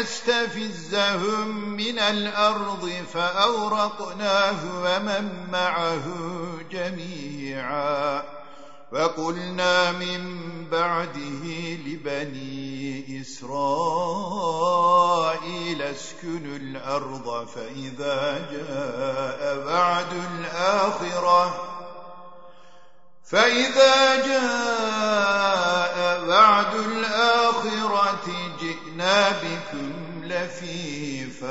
يستفزهم من الأرض فأورقناه ومن معه جميعا وقلنا من بعده لبني إسرائيل اسكنوا الأرض فإذا جاء بعد الآخرة فإذا جاء جئنا بكم لفيفا.